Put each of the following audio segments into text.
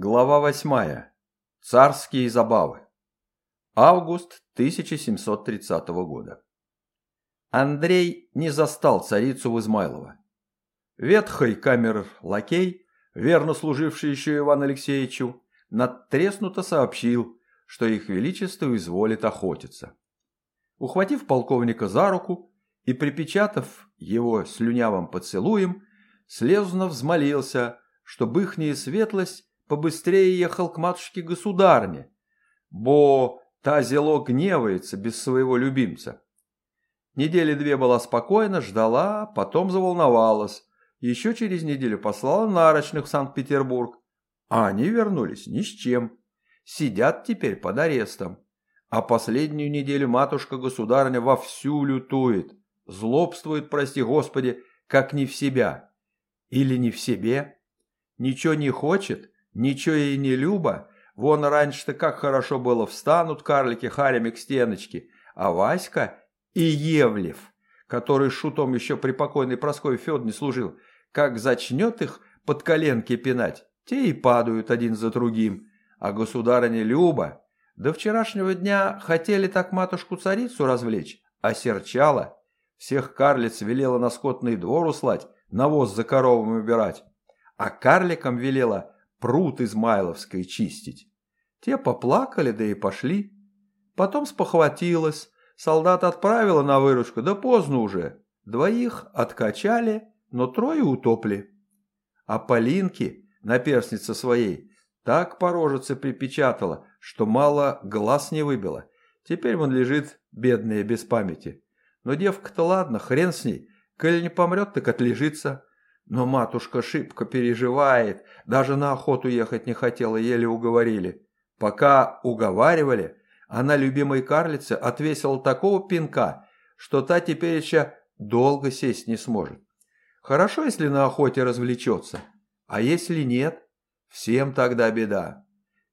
Глава восьмая. Царские забавы. Август 1730 года. Андрей не застал царицу в Измайлово. Ветхой камер-лакей, верно служивший еще Ивану Алексеевичу, надтреснуто сообщил, что их величество изволит охотиться. Ухватив полковника за руку и припечатав его слюнявым поцелуем, слезно взмолился, чтобы ихняя светлость побыстрее ехал к матушке-государне, бо та зело гневается без своего любимца. Недели две была спокойна, ждала, потом заволновалась. Еще через неделю послала нарочных в Санкт-Петербург. А они вернулись ни с чем. Сидят теперь под арестом. А последнюю неделю матушка-государня вовсю лютует. Злобствует, прости господи, как не в себя. Или не в себе. Ничего не хочет, Ничего ей не любо. Вон раньше-то как хорошо было, встанут карлики харями к стеночке. А Васька и Евлев, который шутом еще при покойной Прасковье Федоровне служил, как зачнет их под коленки пинать, те и падают один за другим. А государыня Люба до вчерашнего дня хотели так матушку-царицу развлечь, а серчала. Всех карлиц велела на скотный двор услать, навоз за коровами убирать. А карликам велела пруд Измайловской чистить. Те поплакали, да и пошли. Потом спохватилась, солдат отправила на выручку, да поздно уже. Двоих откачали, но трое утопли. А Полинки, наперсница своей, так по рожице припечатала, что мало глаз не выбила. Теперь он лежит, бедная, без памяти. Но девка-то ладно, хрен с ней. Коль не помрет, так отлежится. Но матушка шибко переживает, даже на охоту ехать не хотела, еле уговорили. Пока уговаривали, она любимой карлице отвесила такого пинка, что та теперь еще долго сесть не сможет. Хорошо, если на охоте развлечется, а если нет, всем тогда беда.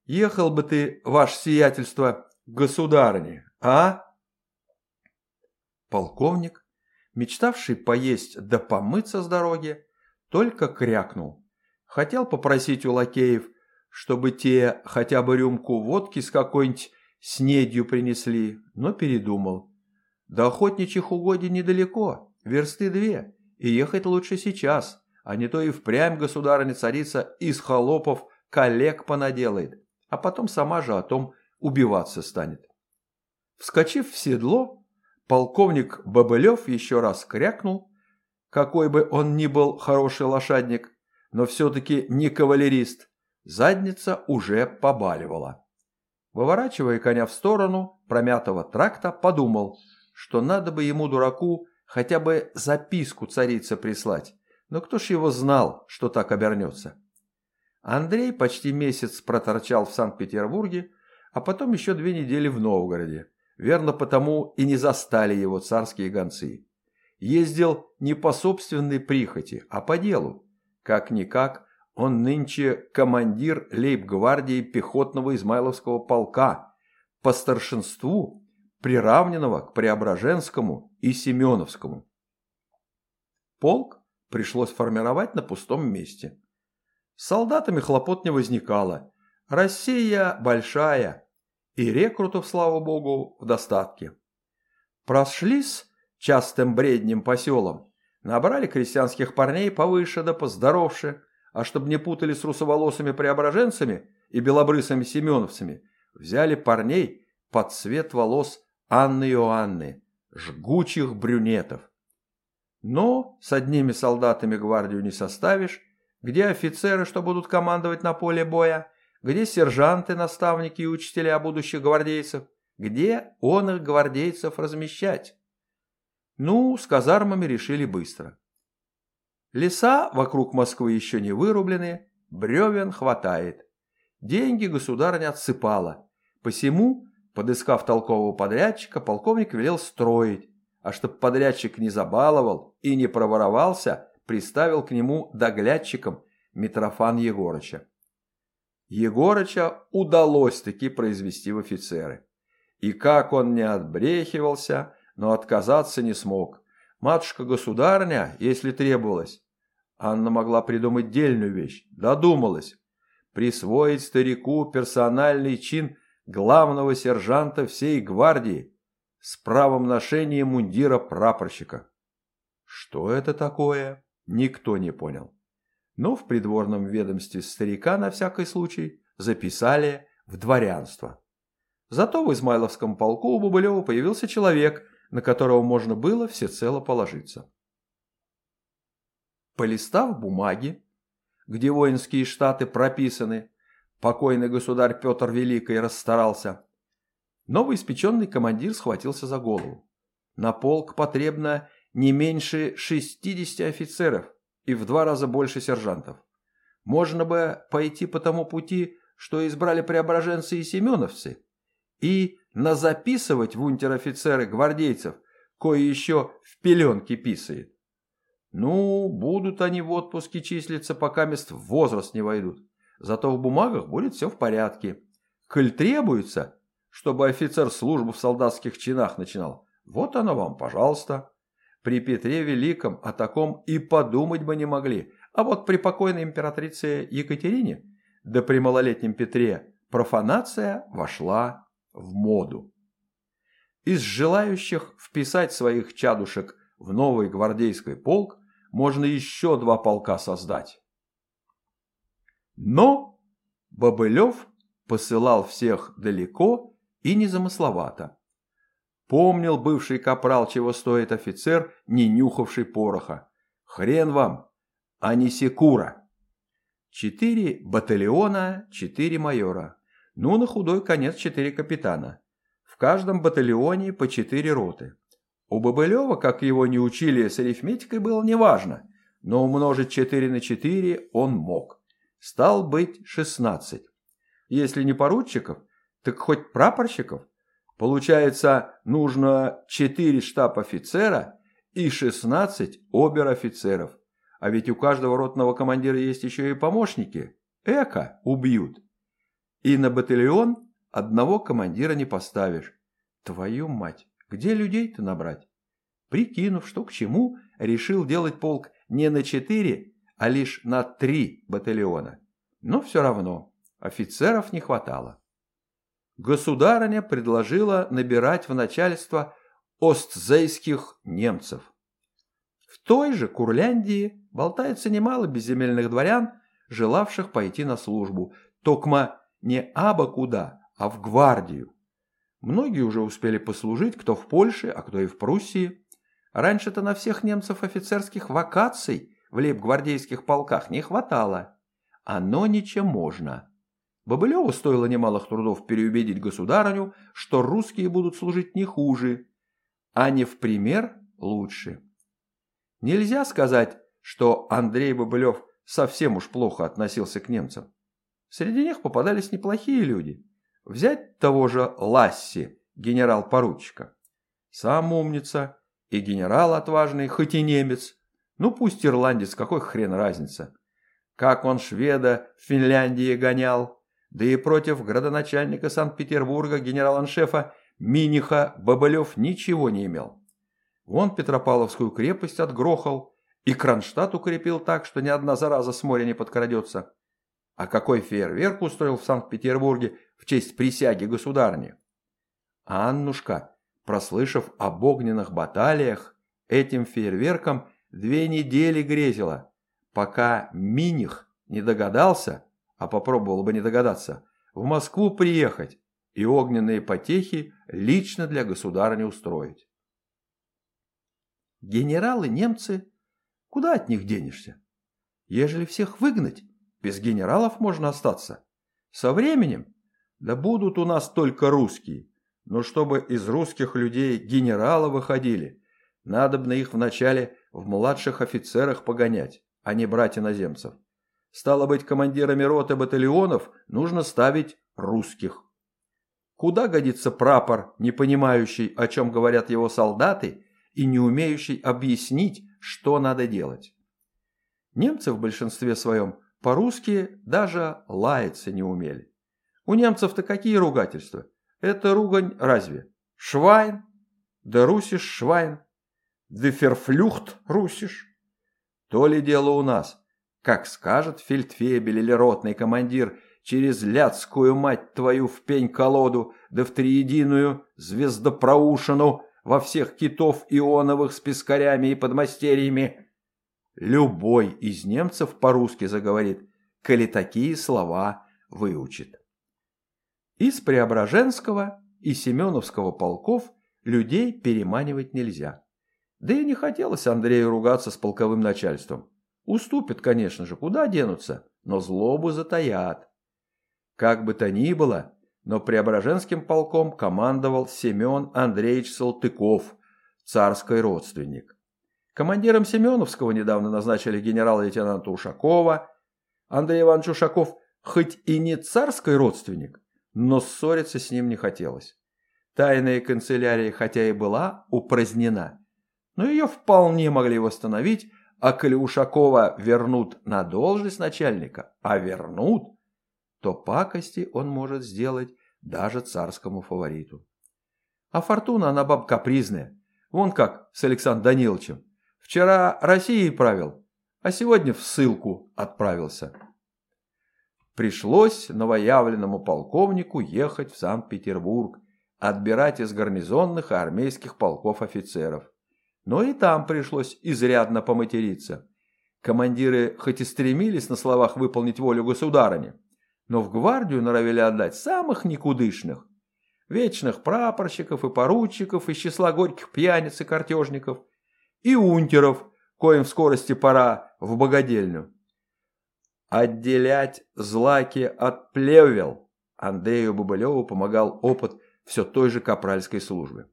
Ехал бы ты, ваше сиятельство, государыне, а? Полковник, мечтавший поесть да помыться с дороги, только крякнул. Хотел попросить у лакеев, чтобы те хотя бы рюмку водки с какой-нибудь снедью принесли, но передумал. До охотничьих угодий недалеко, версты две, и ехать лучше сейчас, а не то и впрямь государыня-царица из холопов коллег понаделает, а потом сама же о том убиваться станет. Вскочив в седло, полковник Бобылев еще раз крякнул, какой бы он ни был хороший лошадник, но все-таки не кавалерист, задница уже побаливала. Выворачивая коня в сторону промятого тракта, подумал, что надо бы ему, дураку, хотя бы записку царице прислать, но кто ж его знал, что так обернется. Андрей почти месяц проторчал в Санкт-Петербурге, а потом еще две недели в Новгороде. Верно потому и не застали его царские гонцы ездил не по собственной прихоти, а по делу. Как-никак, он нынче командир лейб-гвардии пехотного Измайловского полка, по старшинству приравненного к Преображенскому и Семеновскому. Полк пришлось формировать на пустом месте. С солдатами хлопот не возникало. Россия большая, и рекрутов, слава богу, в достатке. Прошлись частым бреднем по селам. Набрали крестьянских парней повыше да поздоровше, а чтобы не путали с русоволосыми преображенцами и белобрысыми семеновцами, взяли парней под цвет волос Анны Иоанны, жгучих брюнетов. Но с одними солдатами гвардию не составишь, где офицеры, что будут командовать на поле боя, где сержанты, наставники и учителя будущих гвардейцев, где он их гвардейцев размещать. Ну, с казармами решили быстро. Леса вокруг Москвы еще не вырублены, бревен хватает. Деньги государыня отсыпала. Посему, подыскав толкового подрядчика, полковник велел строить, а чтоб подрядчик не забаловал и не проворовался, приставил к нему доглядчиком Митрофан Егорыча. Егорыча удалось таки произвести в офицеры. И как он не отбрехивался, но отказаться не смог. Матушка-государня, если требовалось. Анна могла придумать дельную вещь. Додумалась. присвоить старику персональный чин главного сержанта всей гвардии с правом ношения мундира прапорщика. Что это такое, никто не понял. Но в придворном ведомстве старика на всякий случай записали в дворянство. Зато в Измайловском полку у Бубылева появился человек, на которого можно было всецело положиться. Полистав бумаги, где воинские штаты прописаны, покойный государь Петр Великий расстарался, новоиспеченный командир схватился за голову. На полк потребно не меньше 60 офицеров и в два раза больше сержантов. Можно бы пойти по тому пути, что избрали преображенцы и семеновцы, и назаписывать в унтер-офицеры гвардейцев, кое еще в пеленке писает. Ну, будут они в отпуске числиться, пока мест в возраст не войдут. Зато в бумагах будет все в порядке. Коль требуется, чтобы офицер службу в солдатских чинах начинал, вот оно вам, пожалуйста. При Петре Великом о таком и подумать бы не могли. А вот при покойной императрице Екатерине, да при малолетнем Петре, профанация вошла в моду. Из желающих вписать своих чадушек в новый гвардейский полк можно еще два полка создать. Но Бобылев посылал всех далеко и незамысловато. Помнил бывший капрал, чего стоит офицер, не нюхавший пороха. Хрен вам, а не секура. Четыре батальона, четыре майора. Ну, на худой конец четыре капитана. В каждом батальоне по четыре роты. У Бобылева, как его не учили с арифметикой, было неважно, но умножить 4 на 4 он мог. Стал быть 16. Если не поручиков, так хоть прапорщиков. Получается, нужно 4 штаб-офицера и 16 обер-офицеров. А ведь у каждого ротного командира есть еще и помощники. Эко убьют. И на батальон одного командира не поставишь. Твою мать! Где людей-то набрать? Прикинув, что к чему, решил делать полк не на четыре, а лишь на три батальона. Но все равно офицеров не хватало. Государыня предложила набирать в начальство остзейских немцев. В той же Курляндии болтается немало безземельных дворян, желавших пойти на службу, токма не абы куда, а в гвардию. Многие уже успели послужить, кто в Польше, а кто и в Пруссии. Раньше-то на всех немцев офицерских вакаций в лейб-гвардейских полках не хватало. Оно ничем можно. Бобылеву стоило немалых трудов переубедить государыню, что русские будут служить не хуже, а не в пример лучше. Нельзя сказать, что Андрей Бобылев совсем уж плохо относился к немцам. Среди них попадались неплохие люди. Взять того же Ласси, генерал-поручика. Сам умница, и генерал отважный, хоть и немец. Ну пусть ирландец, какой хрен разница. Как он шведа в Финляндии гонял. Да и против градоначальника Санкт-Петербурга генерал-аншефа Миниха Бабылев ничего не имел. Вон Петропавловскую крепость отгрохал, и Кронштадт укрепил так, что ни одна зараза с моря не подкрадется. А какой фейерверк устроил в Санкт-Петербурге в честь присяги государни? Аннушка, прослышав об огненных баталиях, этим фейерверком две недели грезила, пока Миних не догадался, а попробовал бы не догадаться, в Москву приехать и огненные потехи лично для государни устроить. Генералы-немцы, куда от них денешься? Ежели всех выгнать, без генералов можно остаться. Со временем, да будут у нас только русские. Но чтобы из русских людей генералы выходили, надо бы на их вначале в младших офицерах погонять, а не брать иноземцев. Стало быть, командирами роты батальонов нужно ставить русских. Куда годится прапор, не понимающий, о чем говорят его солдаты, и не умеющий объяснить, что надо делать? Немцы в большинстве своем по-русски даже лаяться не умели. У немцев-то какие ругательства? Это ругань разве? Швайн? Да русиш швайн? Да ферфлюхт русиш? То ли дело у нас. Как скажет фельдфебель или ротный командир через ляцкую мать твою в пень-колоду, да в триединую звездопроушину во всех китов ионовых с пескарями и подмастерьями. Любой из немцев по-русски заговорит, коли такие слова выучит. Из Преображенского и Семеновского полков людей переманивать нельзя. Да и не хотелось Андрею ругаться с полковым начальством. Уступят, конечно же, куда денутся, но злобу затаят. Как бы то ни было, но Преображенским полком командовал Семен Андреевич Салтыков, царский родственник. Командиром Семеновского недавно назначили генерал-лейтенанта Ушакова. Андрей Иванович Ушаков хоть и не царский родственник, но ссориться с ним не хотелось. Тайная канцелярия хотя и была упразднена, но ее вполне могли восстановить, а коли Ушакова вернут на должность начальника, а вернут, то пакости он может сделать даже царскому фавориту. А Фортуна она баб капризная, вон как с Александром Даниловичем. Вчера Россией правил, а сегодня в ссылку отправился. Пришлось новоявленному полковнику ехать в Санкт-Петербург, отбирать из гарнизонных и армейских полков офицеров. Но и там пришлось изрядно поматериться. Командиры хоть и стремились на словах выполнить волю государыни, но в гвардию норовили отдать самых никудышных. Вечных прапорщиков и поручиков из числа горьких пьяниц и картежников, и унтеров, коим в скорости пора в богадельню. Отделять злаки от плевел Андрею Бабылеву помогал опыт все той же капральской службы.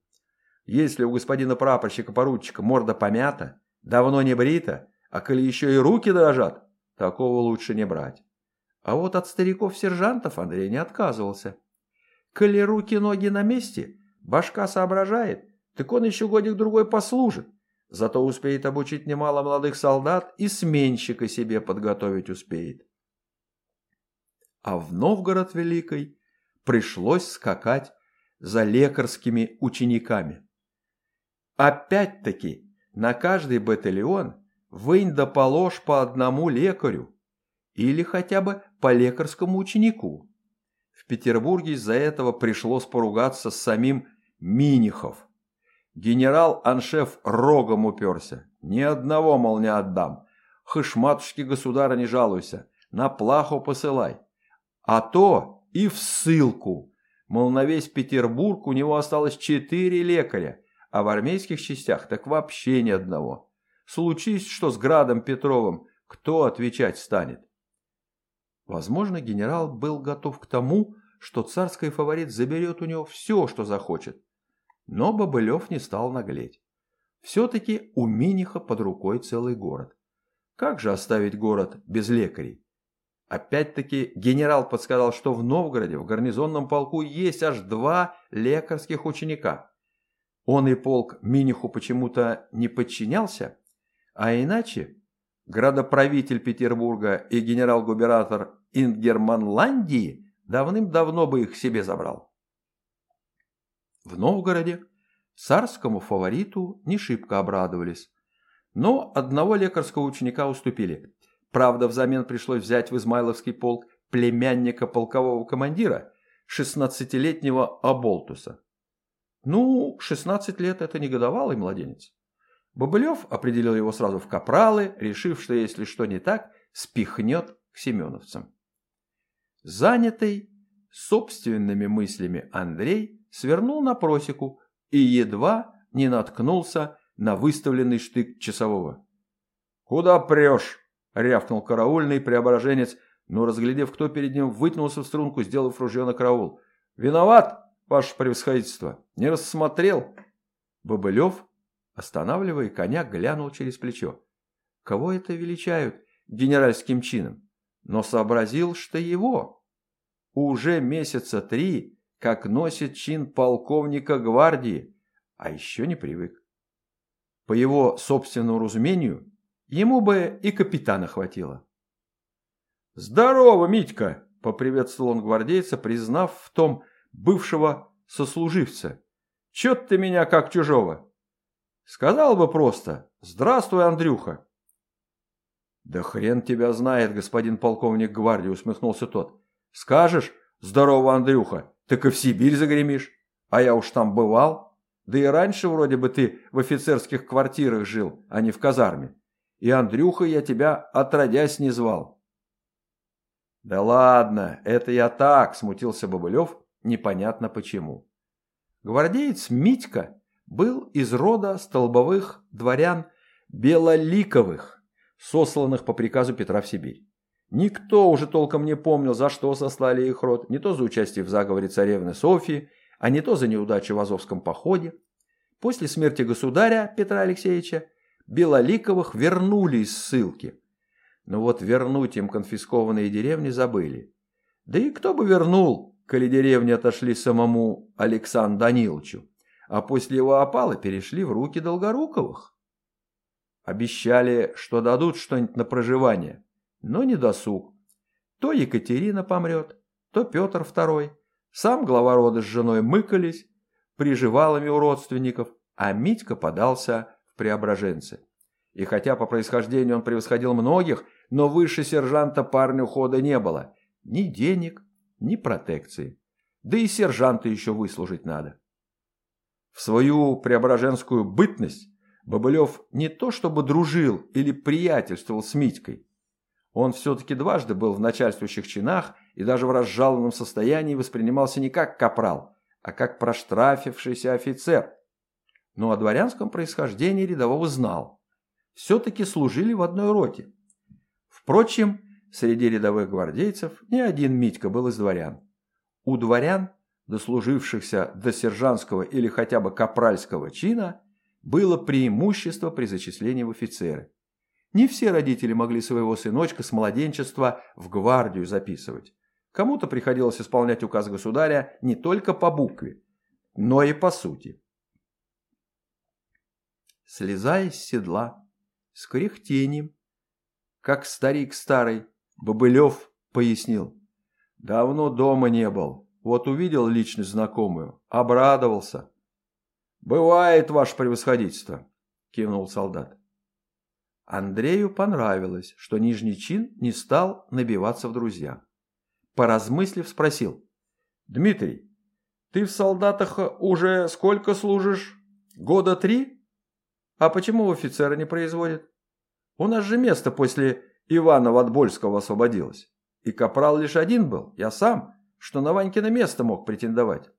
Если у господина прапорщика-поручика морда помята, давно не брита, а коли еще и руки дрожат, такого лучше не брать. А вот от стариков-сержантов Андрей не отказывался. Коли руки-ноги на месте, башка соображает, так он еще годик-другой послужит. Зато успеет обучить немало молодых солдат и сменщика себе подготовить успеет. А в Новгород Великой пришлось скакать за лекарскими учениками. Опять-таки, на каждый батальон вынь да положь по одному лекарю или хотя бы по лекарскому ученику. В Петербурге из-за этого пришлось поругаться с самим Минихов. Генерал-аншеф рогом уперся. Ни одного, мол, не отдам. Хыш, матушки государа, не жалуйся. На плаху посылай. А то и в ссылку. Мол, на весь Петербург у него осталось четыре лекаря, а в армейских частях так вообще ни одного. Случись, что с Градом Петровым, кто отвечать станет? Возможно, генерал был готов к тому, что царский фаворит заберет у него все, что захочет. Но Бобылев не стал наглеть. Все-таки у Миниха под рукой целый город. Как же оставить город без лекарей? Опять-таки генерал подсказал, что в Новгороде в гарнизонном полку есть аж два лекарских ученика. Он и полк Миниху почему-то не подчинялся, а иначе градоправитель Петербурга и генерал-губернатор Ингерманландии давным-давно бы их себе забрал. В Новгороде царскому фавориту не шибко обрадовались, но одного лекарского ученика уступили. Правда, взамен пришлось взять в Измайловский полк племянника полкового командира, 16-летнего Аболтуса. Ну, 16 лет – это не годовалый младенец. Бобылев определил его сразу в капралы, решив, что если что не так, спихнет к семеновцам. Занятый собственными мыслями Андрей свернул на просеку и едва не наткнулся на выставленный штык часового. «Куда прешь?» — рявкнул караульный преображенец, но, разглядев, кто перед ним, вытянулся в струнку, сделав ружье на караул. «Виноват, ваше превосходительство! Не рассмотрел!» Бобылев, останавливая коня, глянул через плечо. «Кого это величают генеральским чином?» но сообразил, что его. Уже месяца три, как носит чин полковника гвардии, а еще не привык. По его собственному разумению, ему бы и капитана хватило. «Здорово, Митька!» – поприветствовал он гвардейца, признав в том бывшего сослуживца. «Чё ты меня как чужого?» «Сказал бы просто «Здравствуй, Андрюха!» Да хрен тебя знает, господин полковник гвардии, усмехнулся тот. Скажешь, здорово, Андрюха, так и в Сибирь загремишь. А я уж там бывал. Да и раньше вроде бы ты в офицерских квартирах жил, а не в казарме. И Андрюха я тебя отродясь не звал. Да ладно, это я так, смутился Бабылев, непонятно почему. Гвардеец Митька был из рода столбовых дворян Белоликовых, сосланных по приказу Петра в Сибирь. Никто уже толком не помнил, за что сослали их род, не то за участие в заговоре царевны Софьи, а не то за неудачу в Азовском походе. После смерти государя Петра Алексеевича Белоликовых вернули из ссылки. Но вот вернуть им конфискованные деревни забыли. Да и кто бы вернул, коли деревни отошли самому Александру Даниловичу, а после его опала перешли в руки Долгоруковых. Обещали, что дадут что-нибудь на проживание, но не досуг. То Екатерина помрет, то Петр II. Сам глава рода с женой мыкались, приживалами у родственников, а Митька подался в преображенцы. И хотя по происхождению он превосходил многих, но выше сержанта парню хода не было. Ни денег, ни протекции. Да и сержанта еще выслужить надо. В свою преображенскую бытность Бобылев не то чтобы дружил или приятельствовал с Митькой. Он все-таки дважды был в начальствующих чинах и даже в разжалованном состоянии воспринимался не как капрал, а как проштрафившийся офицер. Но о дворянском происхождении рядового знал. Все-таки служили в одной роте. Впрочем, среди рядовых гвардейцев ни один Митька был из дворян. У дворян, дослужившихся до сержантского или хотя бы капральского чина, было преимущество при зачислении в офицеры. Не все родители могли своего сыночка с младенчества в гвардию записывать. Кому-то приходилось исполнять указ государя не только по букве, но и по сути. Слезая с седла, с кряхтением, как старик старый, Бобылев пояснил. Давно дома не был, вот увидел личность знакомую, обрадовался. «Бывает, ваше превосходительство», – кивнул солдат. Андрею понравилось, что нижний чин не стал набиваться в друзья. Поразмыслив, спросил. «Дмитрий, ты в солдатах уже сколько служишь? Года три? А почему офицера не производят? У нас же место после Ивана Ватбольского освободилось. И капрал лишь один был, я сам, что на Ванькино место мог претендовать.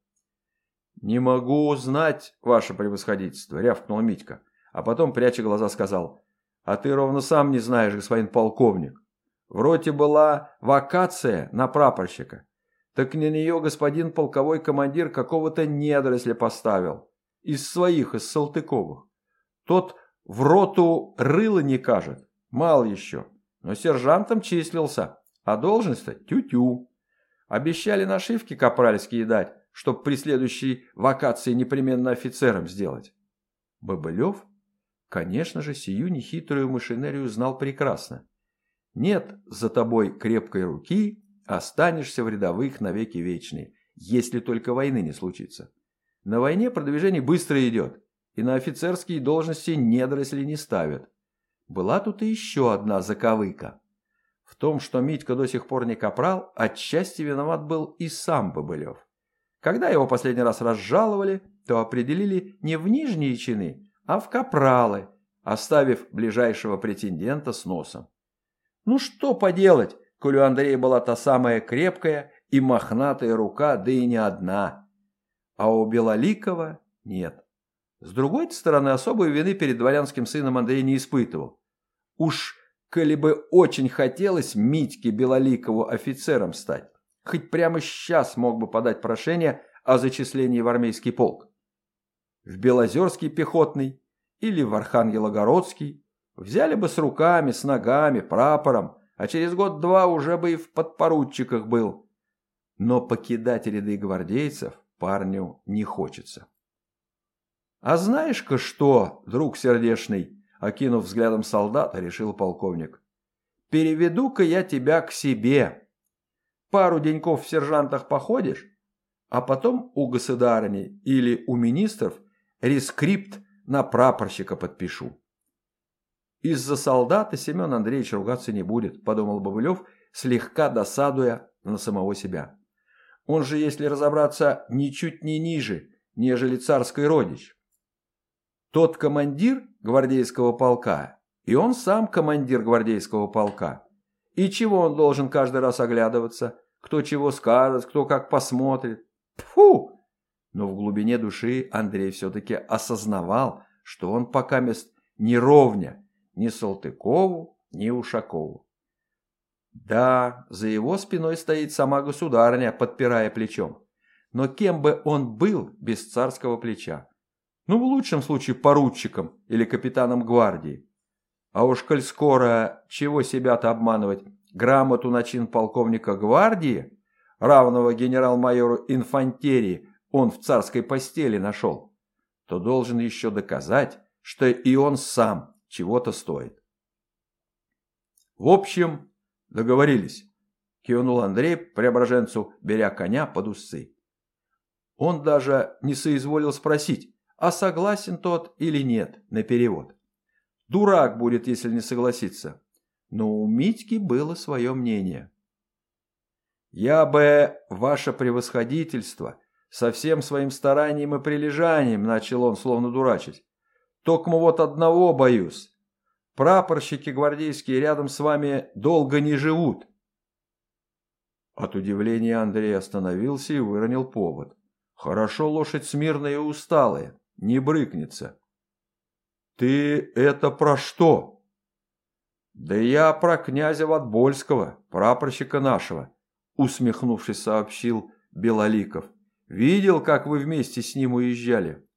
«Не могу знать, ваше превосходительство», — рявкнул Митька, а потом, пряча глаза, сказал, «А ты ровно сам не знаешь, господин полковник. В роте была вакация на прапорщика. Так на нее господин полковой командир какого-то недоросля поставил. Из своих, из Салтыковых. Тот в роту рыло не кажет, мал еще, но сержантом числился, а должность-то тю-тю. Обещали нашивки капральские дать, чтоб при следующей вакации непременно офицером сделать. Бобылев, конечно же, сию нехитрую машинерию знал прекрасно. Нет за тобой крепкой руки, останешься в рядовых навеки вечные, если только войны не случится. На войне продвижение быстро идет, и на офицерские должности недоросли не ставят. Была тут и еще одна заковыка. В том, что Митька до сих пор не капрал, отчасти виноват был и сам Бобылев. Когда его последний раз разжаловали, то определили не в нижние чины, а в капралы, оставив ближайшего претендента с носом. Ну что поделать, коли у Андрея была та самая крепкая и мохнатая рука, да и не одна. А у Белоликова нет. С другой стороны, особой вины перед дворянским сыном Андрей не испытывал. Уж коли бы очень хотелось Митьке Белоликову офицером стать, хоть прямо сейчас мог бы подать прошение о зачислении в армейский полк. В Белозерский пехотный или в Архангелогородский взяли бы с руками, с ногами, прапором, а через год-два уже бы и в подпоручиках был. Но покидать ряды гвардейцев парню не хочется. «А знаешь-ка что, друг сердешный?» Окинув взглядом солдата, решил полковник. «Переведу-ка я тебя к себе. Пару деньков в сержантах походишь, а потом у государыни или у министров рескрипт на прапорщика подпишу. Из-за солдата Семен Андреевич ругаться не будет, подумал Бобылев, слегка досадуя на самого себя. Он же, если разобраться, ничуть не ниже, нежели царский родич. Тот командир гвардейского полка, и он сам командир гвардейского полка. И чего он должен каждый раз оглядываться? Кто чего скажет, кто как посмотрит? Фу! Но в глубине души Андрей все-таки осознавал, что он пока мест не ровня ни Салтыкову, ни Ушакову. Да, за его спиной стоит сама государня, подпирая плечом. Но кем бы он был без царского плеча? Ну, в лучшем случае поручиком или капитаном гвардии. А уж коль скоро, чего себя-то обманывать, грамоту на чин полковника гвардии, равного генерал-майору инфантерии, он в царской постели нашел, то должен еще доказать, что и он сам чего-то стоит. В общем, договорились, кивнул Андрей Преображенцу, беря коня под усы. Он даже не соизволил спросить, а согласен тот или нет на перевод. Дурак будет, если не согласится. Но у Митьки было свое мнение. «Я бы, ваше превосходительство, со всем своим старанием и прилежанием, начал он, словно дурачить. Токмо вот одного боюсь. Прапорщики гвардейские рядом с вами долго не живут. От удивления Андрей остановился и выронил повод. Хорошо лошадь смирная и усталая, не брыкнется. Ты это про что? Да я про князя Ватбольского, прапорщика нашего, усмехнувшись, сообщил Белоликов. Видел, как вы вместе с ним уезжали?»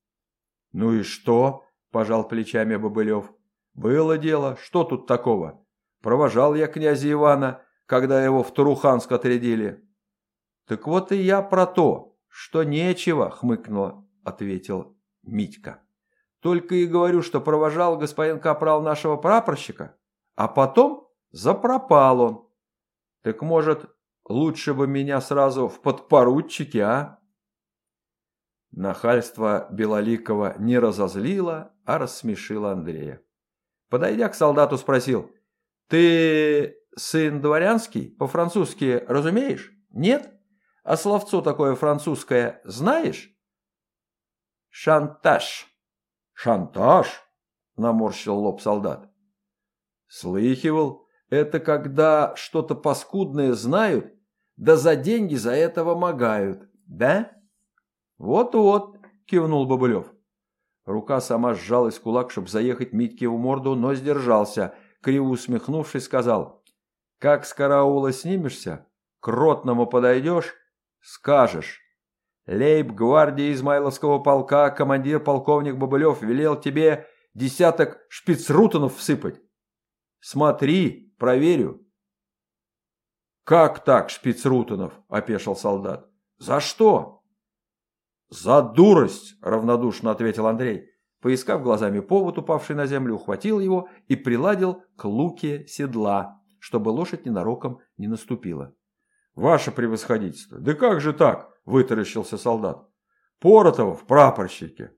«Ну и что?» – пожал плечами Бобылев. «Было дело. Что тут такого? Провожал я князя Ивана, когда его в Туруханск отрядили». «Так вот и я про то, что нечего», – хмыкнула, ответил Митька. «Только и говорю, что провожал господин Капрал нашего прапорщика, а потом запропал он. Так, может, лучше бы меня сразу в подпоручике, а?» Нахальство Белоликова не разозлило, а рассмешило Андрея. Подойдя к солдату, спросил, «Ты сын дворянский? По-французски разумеешь? Нет? А словцо такое французское знаешь?» «Шантаж». «Шантаж?» – наморщил лоб солдат. «Слыхивал, это когда что-то паскудное знают, да за деньги за это вымогают, да?» «Вот-вот», – кивнул Бобылев. Рука сама сжалась в кулак, чтобы заехать Митьке в морду, но сдержался. Криво усмехнувшись, сказал, «Как с караула снимешься, к ротному подойдешь, скажешь. Лейб-гвардии Измайловского полка командир полковник Бобылев велел тебе десяток шпицрутонов всыпать. Смотри, проверю». «Как так, шпицрутонов?» – опешил солдат. «За что?» «За дурость!» – равнодушно ответил Андрей. Поискав глазами повод, упавший на землю, ухватил его и приладил к луке седла, чтобы лошадь ненароком не наступила. «Ваше превосходительство! Да как же так?» – вытаращился солдат. «Поротова в прапорщике!»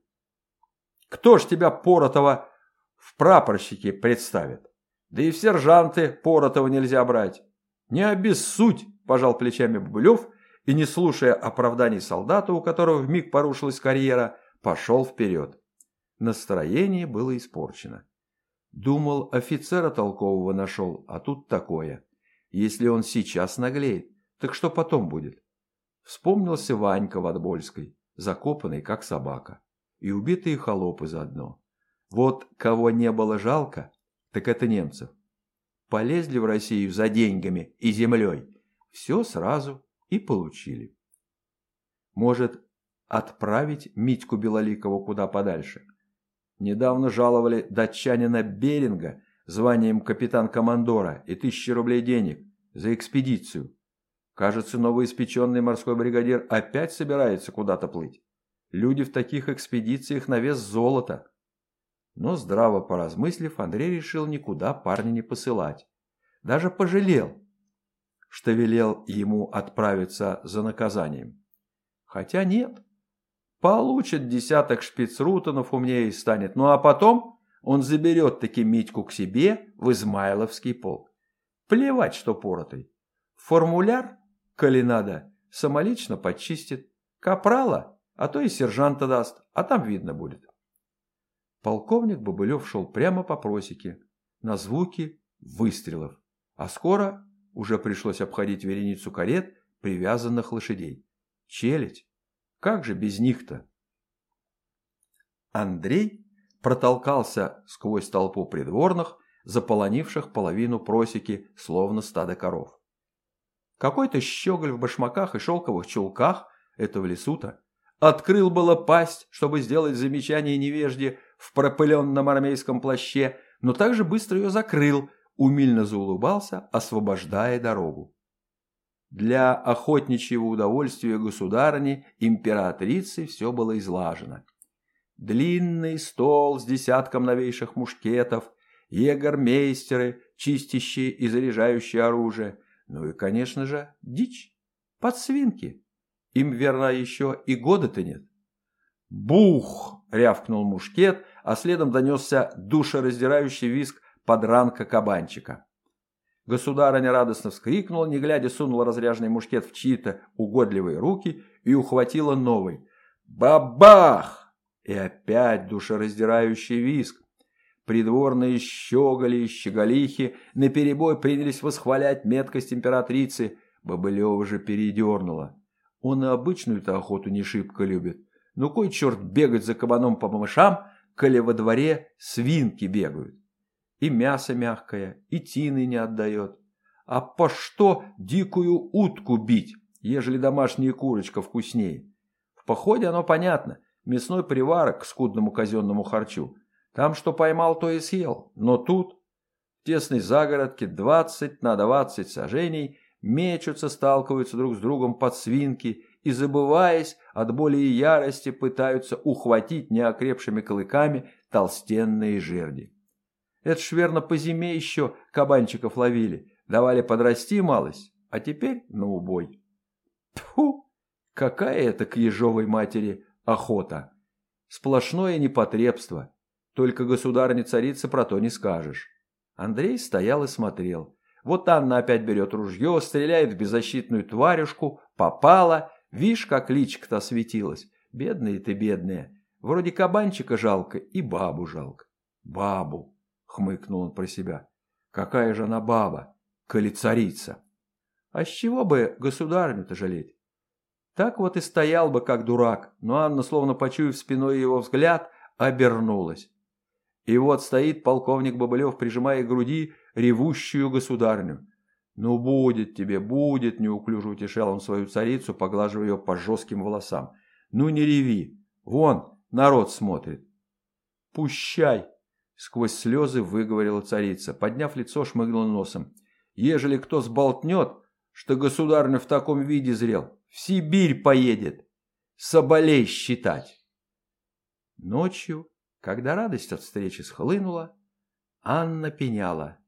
«Кто ж тебя, Поротова, в прапорщике представит? Да и в сержанты Поротова нельзя брать!» «Не обессудь!» – пожал плечами Бабылев – и, не слушая оправданий солдата, у которого вмиг порушилась карьера, пошел вперед. Настроение было испорчено. Думал, офицера толкового нашел, а тут такое. Если он сейчас наглеет, так что потом будет? Вспомнился Ванька в Отбольской, закопанный как собака, и убитые холопы заодно. Вот кого не было жалко, так это немцев. Полезли в Россию за деньгами и землей. Все сразу и получили. Может, отправить Митьку Белоликова куда подальше? Недавно жаловали датчанина Беринга званием капитан-командора и тысячи рублей денег за экспедицию. Кажется, новоиспеченный морской бригадир опять собирается куда-то плыть. Люди в таких экспедициях на вес золота. Но здраво поразмыслив, Андрей решил никуда парня не посылать. Даже пожалел, что велел ему отправиться за наказанием. Хотя нет. Получит десяток шпицрутонов умнее станет. Ну а потом он заберет таки Митьку к себе в Измайловский полк. Плевать, что поротый. Формуляр, коли надо, самолично подчистит. Капрала, а то и сержанта даст, а там видно будет. Полковник Бобылев шел прямо по просеке, на звуки выстрелов, а скоро уже пришлось обходить вереницу карет, привязанных лошадей. Челядь, как же без них-то? Андрей протолкался сквозь толпу придворных, заполонивших половину просеки, словно стадо коров. Какой-то щеголь в башмаках и шелковых чулках, это в лесу-то, открыл было пасть, чтобы сделать замечание невежде в пропыленном армейском плаще, но также быстро ее закрыл, умильно заулыбался, освобождая дорогу. Для охотничьего удовольствия государыни императрицы все было излажено. Длинный стол с десятком новейших мушкетов, егермейстеры, чистящие и заряжающие оружие, ну и, конечно же, дичь, подсвинки. Им, верно, еще и года-то нет. «Бух!» — рявкнул мушкет, а следом донесся душераздирающий виск подранка кабанчика. Государыня радостно вскрикнула, не глядя сунула разряженный мушкет в чьи-то угодливые руки и ухватила новый. «Бабах!» И опять душераздирающий виск. Придворные щеголи и щеголихи наперебой принялись восхвалять меткость императрицы. Бобылева же передернула. Он и обычную-то охоту не шибко любит. Ну кой черт бегать за кабаном по мышам, коли во дворе свинки бегают? И мясо мягкое, и тины не отдает. А по что дикую утку бить, ежели домашняя курочка вкуснее? В походе оно понятно. Мясной приварок к скудному казенному харчу. Там что поймал, то и съел. Но тут, в тесной загородке, двадцать на двадцать сажений, мечутся, сталкиваются друг с другом под свинки и, забываясь, от боли и ярости пытаются ухватить неокрепшими клыками толстенные жерди. Это ж верно по зиме еще кабанчиков ловили, давали подрасти малость, а теперь на убой. Тьфу, какая это к ежовой матери охота! Сплошное непотребство, только государня-царица про то не скажешь. Андрей стоял и смотрел. Вот Анна опять берет ружье, стреляет в беззащитную тварюшку, попала, вишь, как личка-то осветилась. Бедные ты, бедные. Вроде кабанчика жалко и бабу жалко. Бабу, хмыкнул он про себя. Какая же она баба, коли царица. А с чего бы государню-то жалеть? Так вот и стоял бы, как дурак, но Анна, словно почуяв спиной его взгляд, обернулась. И вот стоит полковник Бобылев, прижимая к груди ревущую государню. «Ну, будет тебе, будет!» – неуклюже утешал он свою царицу, поглаживая ее по жестким волосам. «Ну, не реви! Вон, народ смотрит!» «Пущай!» – сквозь слезы выговорила царица, подняв лицо, шмыгнула носом. «Ежели кто сболтнет, что государня в таком виде зрел, в Сибирь поедет! Соболей считать!» Ночью, когда радость от встречи схлынула, Анна пеняла.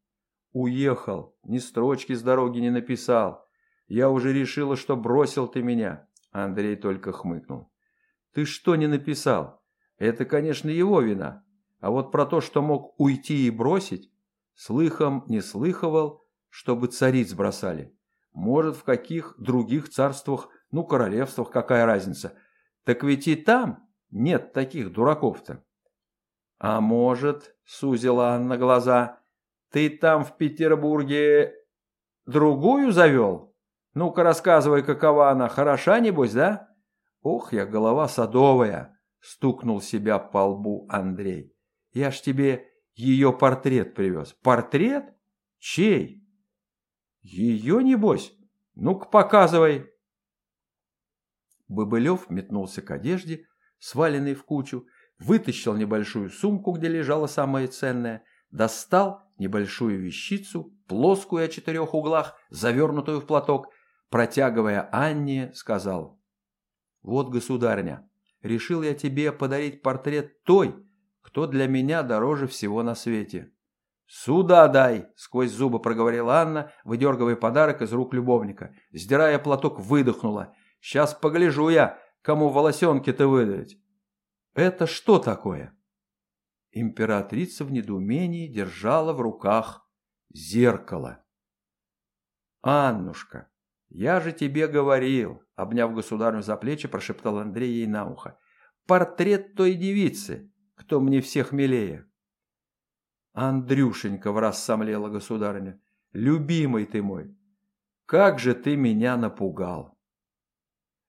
Уехал, ни строчки с дороги не написал. Я уже решила, что бросил ты меня. Андрей только хмыкнул. Ты что не написал? Это, конечно, его вина. А вот про то, что мог уйти и бросить, слыхом не слыхивал, чтобы цариц бросали. Может, в каких других царствах, ну, королевствах, какая разница. Так ведь и там нет таких дураков-то. А может, сузила Анна глаза, ты там в Петербурге другую завел? Ну-ка рассказывай, какова она. Хороша, небось, да? Ох, я голова садовая, стукнул себя по лбу Андрей. Я ж тебе ее портрет привез. Портрет? Чей? Ее, небось? Ну-ка показывай. Бобылев метнулся к одежде, сваленной в кучу, вытащил небольшую сумку, где лежало самое ценное, достал небольшую вещицу, плоскую о четырех углах, завернутую в платок, протягивая Анне, сказал, «Вот, государня, решил я тебе подарить портрет той, кто для меня дороже всего на свете». «Сюда дай!» — сквозь зубы проговорила Анна, выдергивая подарок из рук любовника. Сдирая платок, выдохнула. «Сейчас погляжу я, кому волосенки-то выдать». «Это что такое?» Императрица в недоумении держала в руках зеркало. «Аннушка, я же тебе говорил», — обняв государню за плечи, прошептал Андрей ей на ухо. «Портрет той девицы, кто мне всех милее». «Андрюшенька», — враз сомлела государыня, — «любимый ты мой, как же ты меня напугал!»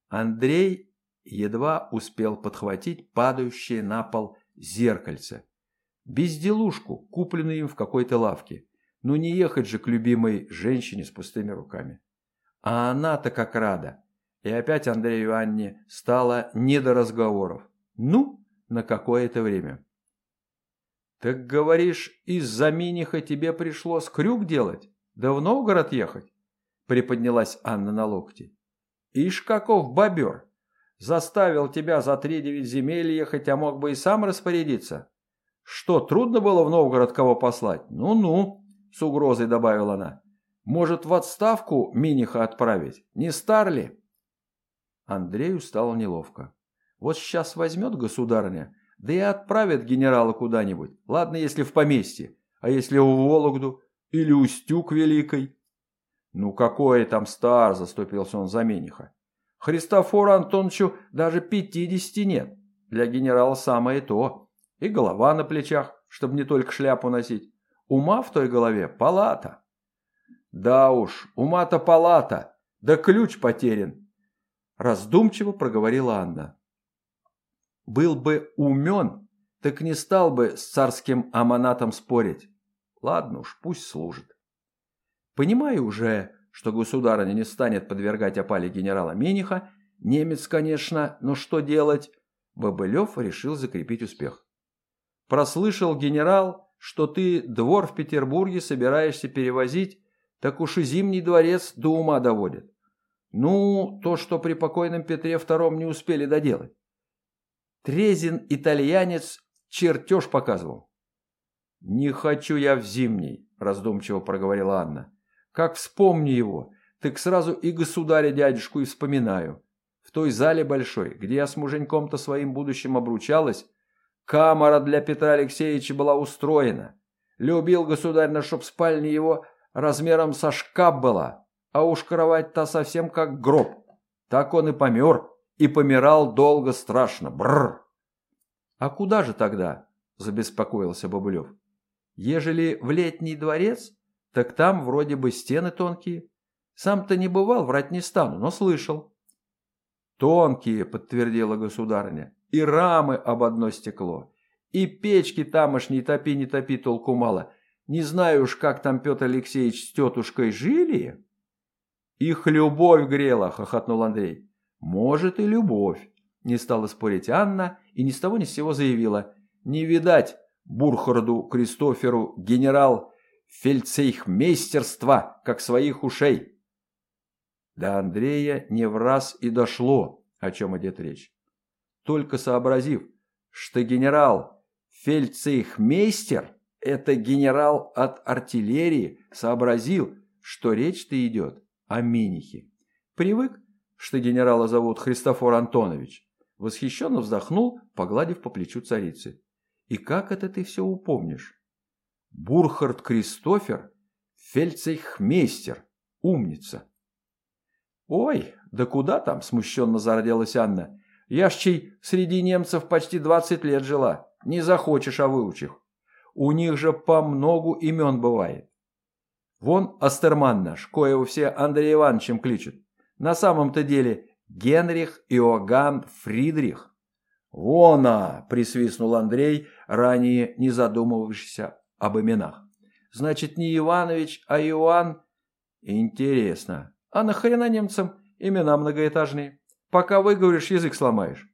Андрей едва успел подхватить падающее на пол зеркальце. Безделушку, купленную им в какой-то лавке. Ну не ехать же к любимой женщине с пустыми руками. А она-то как рада. И опять Андрею Анне стало не до разговоров. Ну, на какое-то время. «Так, говоришь, из-за Миниха тебе пришлось крюк делать? Да в Новгород ехать?» Приподнялась Анна на локте. «Ишь, каков бобер! Заставил тебя за три девять земель ехать, а мог бы и сам распорядиться. Что, трудно было в Новгород кого послать? Ну-ну, с угрозой добавила она. Может, в отставку Миниха отправить? Не стар ли? Андрею стало неловко. Вот сейчас возьмет государыня, да и отправит генерала куда-нибудь. Ладно, если в поместье, а если в Вологду или Устюг Великой? Ну какой там стар, заступился он за Миниха. Христофору Антоновичу даже пятидесяти нет. Для генерала самое то. И голова на плечах, чтобы не только шляпу носить. Ума в той голове палата. Да уж, ума-то палата, да ключ потерян. Раздумчиво проговорила Анна. Был бы умен, так не стал бы с царским аманатом спорить. Ладно уж, пусть служит. Понимаю уже, что государыня не станет подвергать опале генерала Миниха, немец, конечно, но что делать? Бобылев решил закрепить успех. Прослышал генерал, что ты двор в Петербурге собираешься перевозить, так уж и Зимний дворец до ума доводит. Ну, то, что при покойном Петре II не успели доделать. Трезин итальянец чертеж показывал. «Не хочу я в Зимний», – раздумчиво проговорила Анна. «Как вспомню его, так сразу и государя дядюшку и вспоминаю. В той зале большой, где я с муженьком-то своим будущим обручалась, Камера для Петра Алексеевича была устроена. Любил государь, на чтоб спальня его размером со шкаф была, а уж кровать-то совсем как гроб. Так он и помер, и помирал долго страшно. Бррр. А куда же тогда? Забеспокоился Бабулев. Ежели в летний дворец, так там вроде бы стены тонкие. Сам-то не бывал, врать не стану, но слышал. Тонкие, подтвердила государыня и рамы об одно стекло. И печки тамошней топи не топи толку мало. Не знаю уж, как там Петр Алексеевич с тетушкой жили. Их любовь грела, хохотнул Андрей. Может и любовь. Не стала спорить Анна и ни с того ни с сего заявила. Не видать Бурхарду Кристоферу генерал фельдцейхмейстерства, как своих ушей. До Андрея не в раз и дошло, о чем идет речь только сообразив, что генерал фельдцейхмейстер – это генерал от артиллерии, сообразил, что речь-то идет о Минихе. Привык, что генерала зовут Христофор Антонович. Восхищенно вздохнул, погладив по плечу царицы. И как это ты все упомнишь? Бурхард Кристофер – фельдцейхмейстер, умница. Ой, да куда там, смущенно зарделась Анна. Я ж чей среди немцев почти двадцать лет жила. Не захочешь, а выучих. У них же по многу имен бывает. Вон Астерман наш, коего все Андрей Ивановичем кличут. На самом-то деле Генрих Иоганн Фридрих. «Вон, а!» – присвистнул Андрей, ранее не задумывавшийся об именах. «Значит, не Иванович, а Иоанн?» «Интересно. А нахрена немцам имена многоэтажные?» Пока выговоришь, язык сломаешь.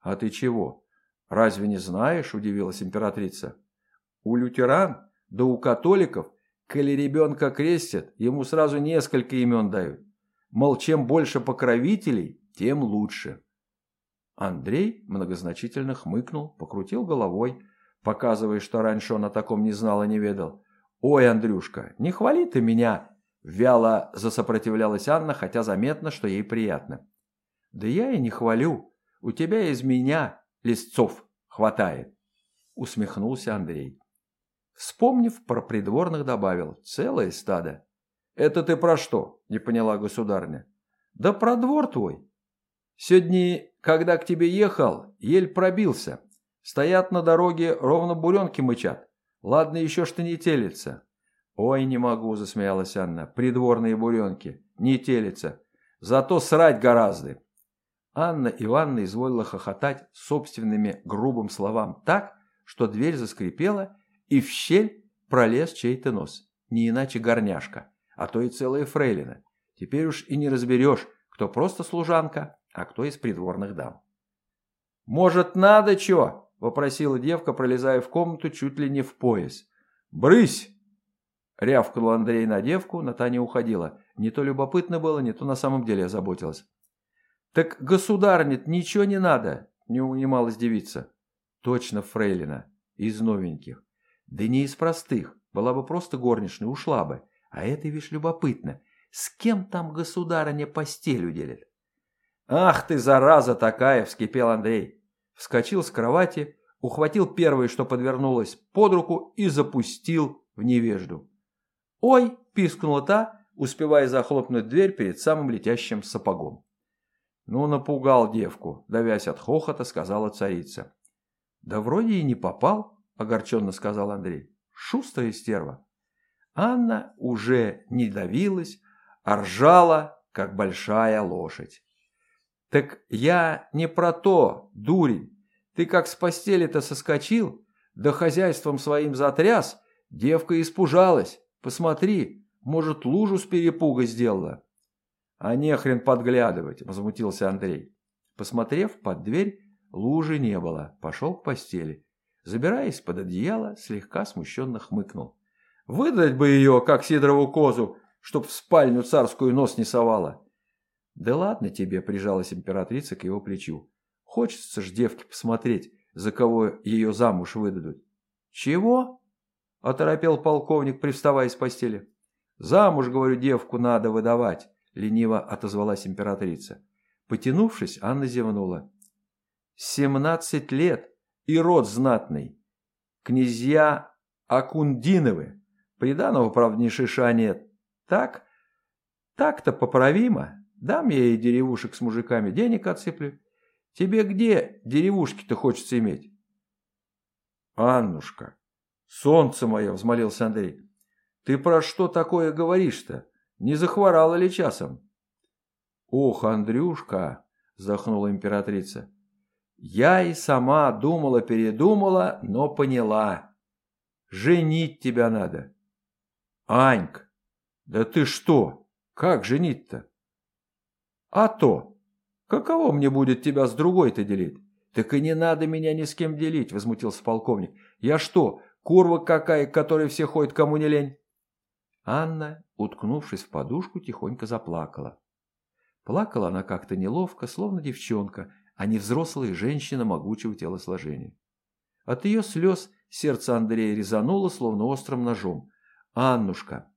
А ты чего? Разве не знаешь, удивилась императрица. У лютеран, да у католиков, коли ребенка крестят, ему сразу несколько имен дают. Мол, чем больше покровителей, тем лучше. Андрей многозначительно хмыкнул, покрутил головой, показывая, что раньше он о таком не знал и не ведал. «Ой, Андрюшка, не хвали ты меня!» Вяло засопротивлялась Анна, хотя заметно, что ей приятно. Да я и не хвалю. У тебя из меня листцов хватает. усмехнулся Андрей. Вспомнив про придворных, добавил «целое стадо». «Это ты про что?» – не поняла государня. «Да про двор твой. Сегодня, когда к тебе ехал, ель пробился. Стоят на дороге, ровно буренки мычат. Ладно еще, что не телится». «Ой, не могу», – засмеялась Анна. «Придворные буренки. Не телится. Зато срать гораздо». Анна Ивановна изволила хохотать собственными грубым словам так, что дверь заскрипела, и в щель пролез чей-то нос. Не иначе горняшка, а то и целая фрейлина. Теперь уж и не разберешь, кто просто служанка, а кто из придворных дам. «Может, надо чё?» – вопросила девка, пролезая в комнату чуть ли не в пояс. «Брысь!» – рявкнул Андрей на девку, но та не уходила. Не то любопытно было, не то на самом деле озаботилась. «Так, государнит, ничего не надо!» – не унималась девица. «Точно фрейлина. Из новеньких. Да не из простых. Была бы просто горничной, ушла бы. А это, видишь, любопытно. С кем там государыня постель уделит? «Ах ты, зараза такая!» – вскипел Андрей. Вскочил с кровати, ухватил первое, что подвернулось, под руку и запустил в невежду. «Ой!» – пискнула та, успевая захлопнуть дверь перед самым летящим сапогом. «Ну, напугал девку», – давясь от хохота, сказала царица. «Да вроде и не попал», – огорченно сказал Андрей. «Шустрая стерва». Анна уже не давилась, а ржала, как большая лошадь. «Так я не про то, дурень. Ты как с постели-то соскочил, да хозяйством своим затряс, девка испужалась. Посмотри, может, лужу с перепуга сделала». «А не хрен подглядывать», – возмутился Андрей. Посмотрев под дверь, лужи не было, пошел к постели. Забираясь под одеяло, слегка смущенно хмыкнул. «Выдать бы ее, как Сидорову козу, чтоб в спальню царскую нос не совала!» «Да ладно тебе», – прижалась императрица к его плечу. «Хочется ж девке посмотреть, за кого ее замуж выдадут». «Чего?» – оторопел полковник, привставая из постели. «Замуж, говорю, девку надо выдавать», – лениво отозвалась императрица. Потянувшись, Анна зевнула. «Семнадцать лет и род знатный. Князья Акундиновы. Приданого, правда, ни шиша нет. Так? Так-то поправимо. Дам я ей деревушек с мужиками, денег отсыплю. Тебе где деревушки-то хочется иметь? Аннушка, солнце мое, взмолился Андрей. Ты про что такое говоришь-то? Не захворала ли часом? Ох, Андрюшка, вздохнула императрица. Я и сама думала-передумала, но поняла. Женить тебя надо. Аньк, да ты что? Как женить-то? А то. Каково мне будет тебя с другой-то делить? Так и не надо меня ни с кем делить, возмутился полковник. Я что, курва какая, которая все ходит, кому не лень? Анна, уткнувшись в подушку, тихонько заплакала. Плакала она как-то неловко, словно девчонка, а не взрослая женщина могучего телосложения. От ее слез сердце Андрея резануло, словно острым ножом. «Аннушка,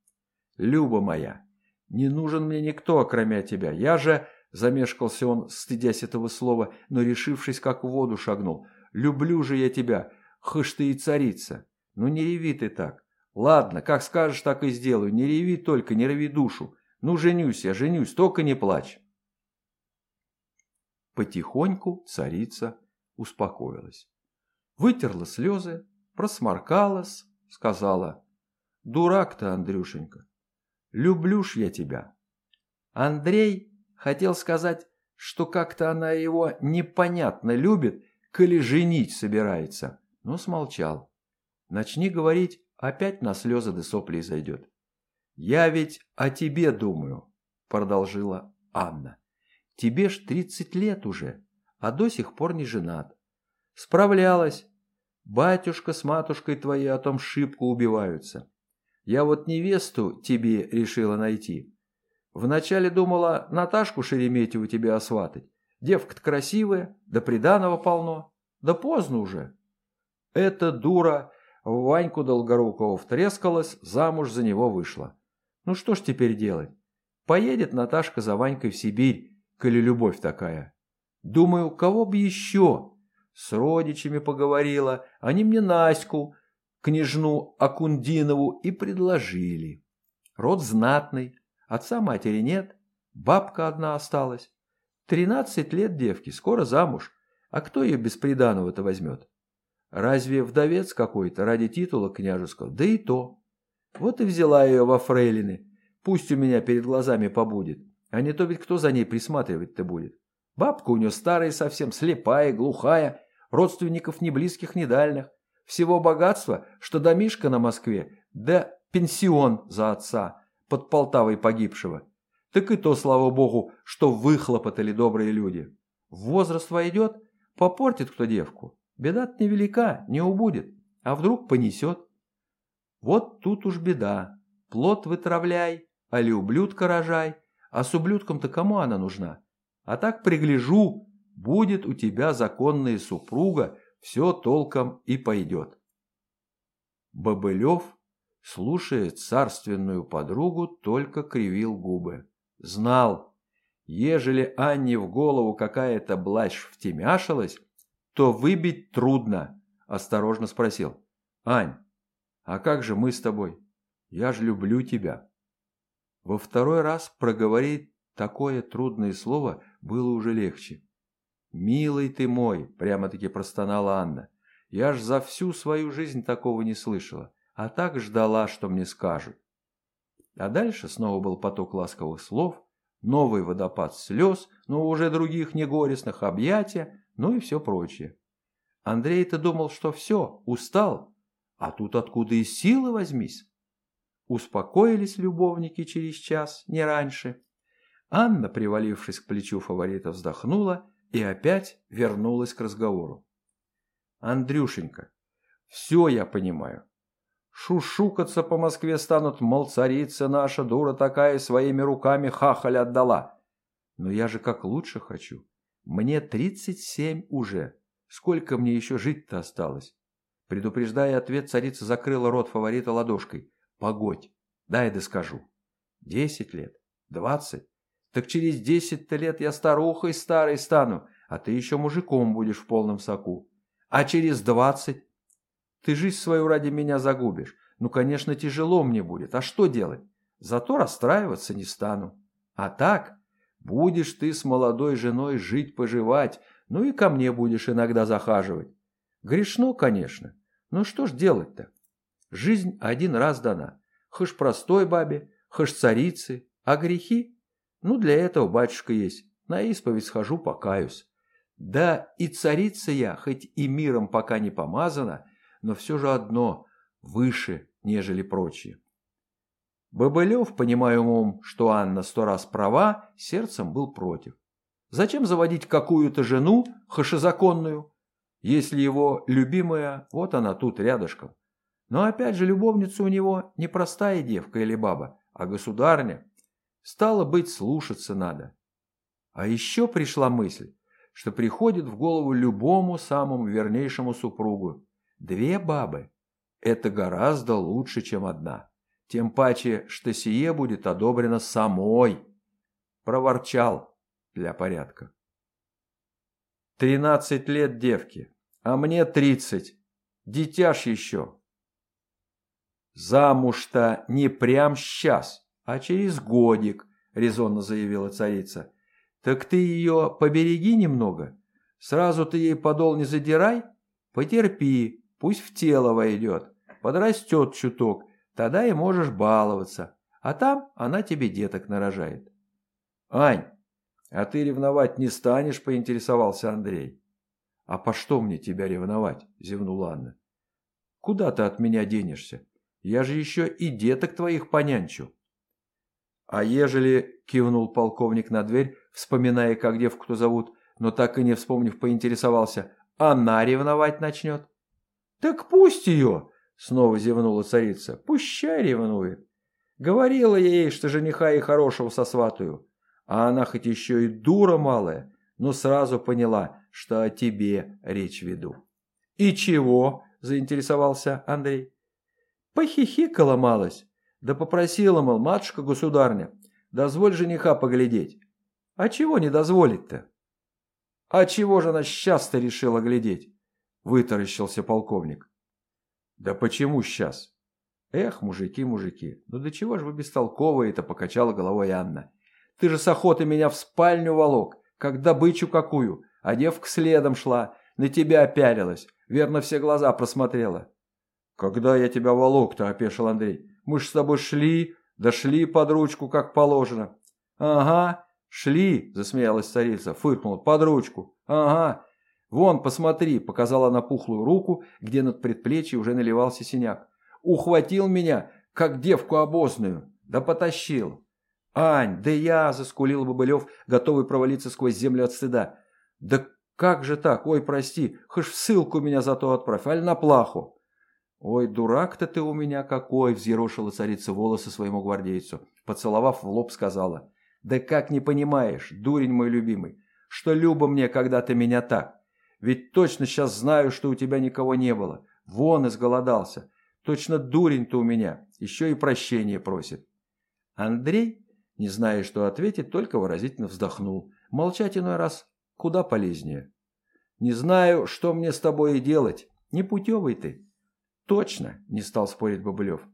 Люба моя, не нужен мне никто, окромя тебя. Я же...» Замешкался он, стыдясь этого слова, но, решившись, как в воду шагнул. «Люблю же я тебя, хышь ты и царица. Ну не реви ты так. Ладно, как скажешь, так и сделаю. Не реви только, не реви душу. Ну женюсь я, женюсь, только не плачь». Потихоньку царица успокоилась. Вытерла слезы, просморкалась, сказала. «Дурак-то, Андрюшенька, люблю ж я тебя». Андрей хотел сказать, что как-то она его непонятно любит, коли женить собирается, но смолчал. Начни говорить, опять на слезы да сопли зайдет. «Я ведь о тебе думаю», — продолжила Анна. «Тебе ж тридцать лет уже, а до сих пор не женат. Справлялась. Батюшка с матушкой твоей о том шибко убиваются. Я вот невесту тебе решила найти. Вначале думала Наташку Шереметьеву тебе осватать. Девка-то красивая, да приданого полно. Да поздно уже. Эта дура в Ваньку Долгорукова втрескалась, замуж за него вышла. Ну что ж теперь делать? Поедет Наташка за Ванькой в Сибирь, коли любовь такая. Думаю, кого бы еще? с родичами поговорила, они мне Наську, княжну Акундинову, и предложили. Род знатный, отца матери нет, бабка одна осталась. Тринадцать лет девки, скоро замуж, а кто ее без приданого-то возьмет? Разве вдовец какой-то ради титула княжеского? Да и то. Вот и взяла ее во фрейлины. Пусть у меня перед глазами побудет. А не то ведь кто за ней присматривать-то будет? Бабка у нее старая совсем, слепая, глухая, родственников ни близких, ни дальних. Всего богатства, что домишка на Москве, да пенсион за отца под Полтавой погибшего. Так и то, слава богу, что выхлопотали добрые люди. Возраст войдет, попортит кто девку. Беда-то невелика, не убудет, а вдруг понесет. Вот тут уж беда. Плод вытравляй, али ублюдка рожай. А с ублюдком-то кому она нужна? А так пригляжу, будет у тебя законная супруга, все толком и пойдет. Бобылев, слушая царственную подругу, только кривил губы. Знал, ежели Анне в голову какая-то блажь втемяшилась, то выбить трудно, осторожно спросил. Ань, а как же мы с тобой? Я же люблю тебя. Во второй раз проговорить такое трудное слово было уже легче. «Милый ты мой!» – прямо-таки простонала Анна. «Я ж за всю свою жизнь такого не слышала, а так ждала, что мне скажут». А дальше снова был поток ласковых слов, новый водопад слез, но уже других негорестных объятия, ну и все прочее. Андрей-то думал, что все, устал, а тут откуда и силы возьмись. Успокоились любовники через час, не раньше. Анна, привалившись к плечу фаворита, вздохнула и опять вернулась к разговору. «Андрюшенька, все я понимаю. Шушукаться по Москве станут, мол, царица наша, дура такая, своими руками хахаль отдала. Но я же как лучше хочу. Мне тридцать семь уже. Сколько мне еще жить-то осталось?» Предупреждая ответ, царица закрыла рот фаворита ладошкой. «Погодь, дай доскажу. Десять лет? Двадцать? Так через десять-то лет я старухой старой стану, а ты еще мужиком будешь в полном соку. А через двадцать? Ты жизнь свою ради меня загубишь. Ну, конечно, тяжело мне будет. А что делать? Зато расстраиваться не стану. А так, будешь ты с молодой женой жить-поживать, ну и ко мне будешь иногда захаживать. Грешно, конечно. Но что ж делать-то? Жизнь один раз дана. Хошь простой бабе, хошь царицы. А грехи? Ну, для этого батюшка есть. На исповедь схожу, покаюсь. Да, и царица я, хоть и миром пока не помазана, но все же одно выше, нежели прочие. Бобылев, понимая умом, что Анна сто раз права, сердцем был против. Зачем заводить какую-то жену, хошезаконную, если его любимая, вот она тут рядышком. Но опять же, любовница у него не простая девка или баба, а государня. Стало быть, слушаться надо. А еще пришла мысль, что приходит в голову любому самому вернейшему супругу. Две бабы – это гораздо лучше, чем одна. Тем паче, что сие будет одобрено самой. Проворчал для порядка. Тринадцать лет девки, а мне тридцать. Дитяж еще. Замуж-то не прям сейчас, а через годик, резонно заявила царица. Так ты ее побереги немного. Сразу ты ей подол не задирай. Потерпи, пусть в тело войдет. Подрастет чуток, тогда и можешь баловаться. А там она тебе деток нарожает. Ань, а ты ревновать не станешь, поинтересовался Андрей. А по что мне тебя ревновать? Зевнула Анна. Куда ты от меня денешься? Я же еще и деток твоих понянчу. А ежели, кивнул полковник на дверь, вспоминая, как девку-то зовут, но так и не вспомнив, поинтересовался, она ревновать начнет? Так пусть ее, снова зевнула царица, пущай ревнует. Говорила я ей, что жениха и хорошего сосватую. А она хоть еще и дура малая, но сразу поняла, что о тебе речь веду. «И чего?» – заинтересовался Андрей. Похихикала малость, да попросила, мол, матушка-государня, дозволь жениха поглядеть. А чего не дозволить-то? А чего же она сейчас-то решила глядеть? Вытаращился полковник. Да почему сейчас? Эх, мужики, мужики, ну до чего же вы бестолковые-то, покачала головой Анна. Ты же с охоты меня в спальню волок, как добычу какую, а девка следом шла, на тебя пялилась, верно все глаза просмотрела. Когда я тебя волок-то, опешил Андрей. Мы ж с тобой шли, дошли под ручку, как положено. Ага, шли, засмеялась царица, фыркнула, под ручку. Ага, вон, посмотри, показала на пухлую руку, где над предплечьем уже наливался синяк. Ухватил меня, как девку обозную, да потащил. Ань, да я, заскулил Бобылев, готовый провалиться сквозь землю от стыда. Да как же так, ой, прости, хоть в ссылку меня зато отправь, аль на плаху. «Ой, дурак-то ты у меня какой!» – взъерошила царица волосы своему гвардейцу. Поцеловав в лоб, сказала. «Да как не понимаешь, дурень мой любимый, что Люба мне когда-то меня так? Ведь точно сейчас знаю, что у тебя никого не было. Вон изголодался. Точно дурень ты у меня. Еще и прощение просит». Андрей, не зная, что ответить, только выразительно вздохнул. Молчать иной раз куда полезнее. «Не знаю, что мне с тобой и делать. Непутевый ты». «Точно», – не стал спорить Бобылев.